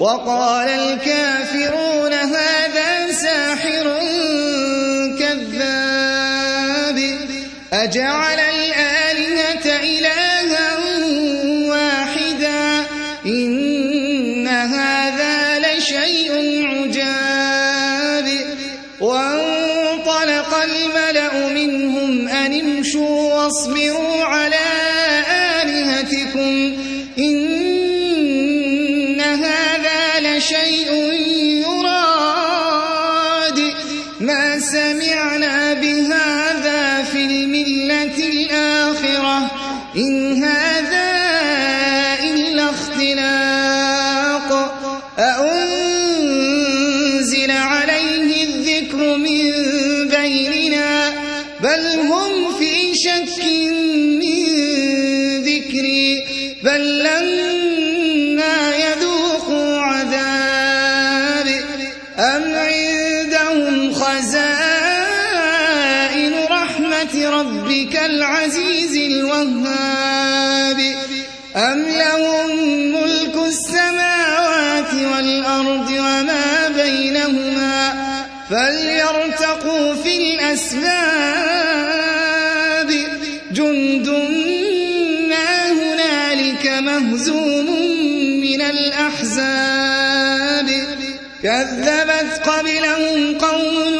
وقال الكافرون هذا ساحر كذاب. أجعل الآلهة ما سمعنا بهذا ربك العزيز الوهاب. أم لهم ملك السماوات والأرض وما بينهما فليرتقوا في الأسباب. جند ما هنالك مهزوم من الأحزاب. كذبت قبلهم قوم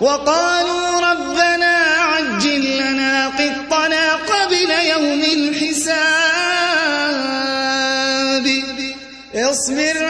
وقالوا ربنا عجل لنا قطنا قبل يوم الحساب. اصبر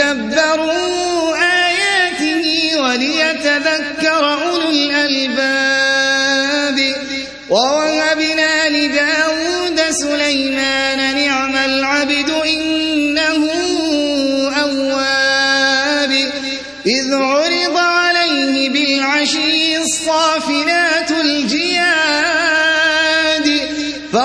ليدبروا آياته وليتذكر أولو الألباب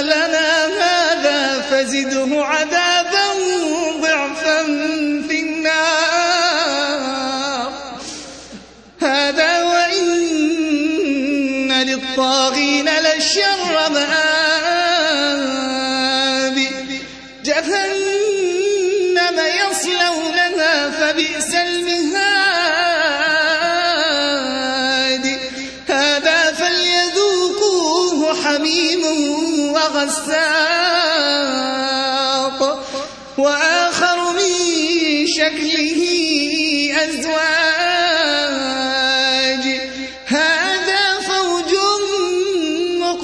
لنا هذا فزده عذابا ضعفا في النار. هذا وإن للطاغين لشر مآب.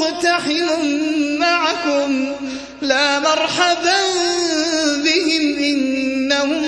مقتحم معكم لا مرحبا بهم إنهم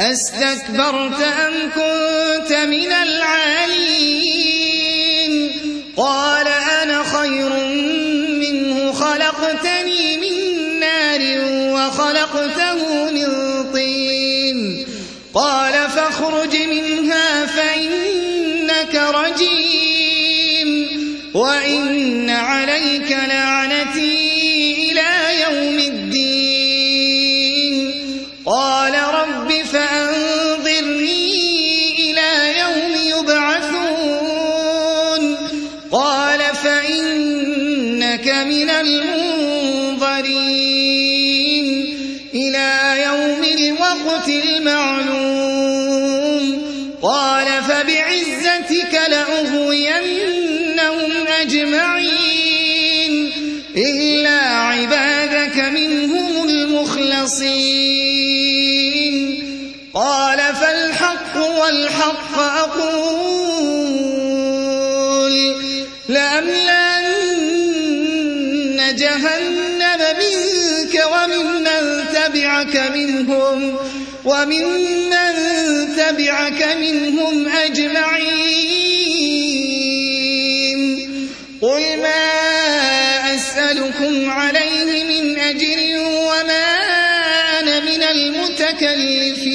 أستكبرت أم كنت من العالين؟ قال أقول لأملأن جهنم منك وممن تبعك منهم وممن تبعك منهم أجمعين. قل ما أسألكم عليه من أجر وما أنا من المتكلفين.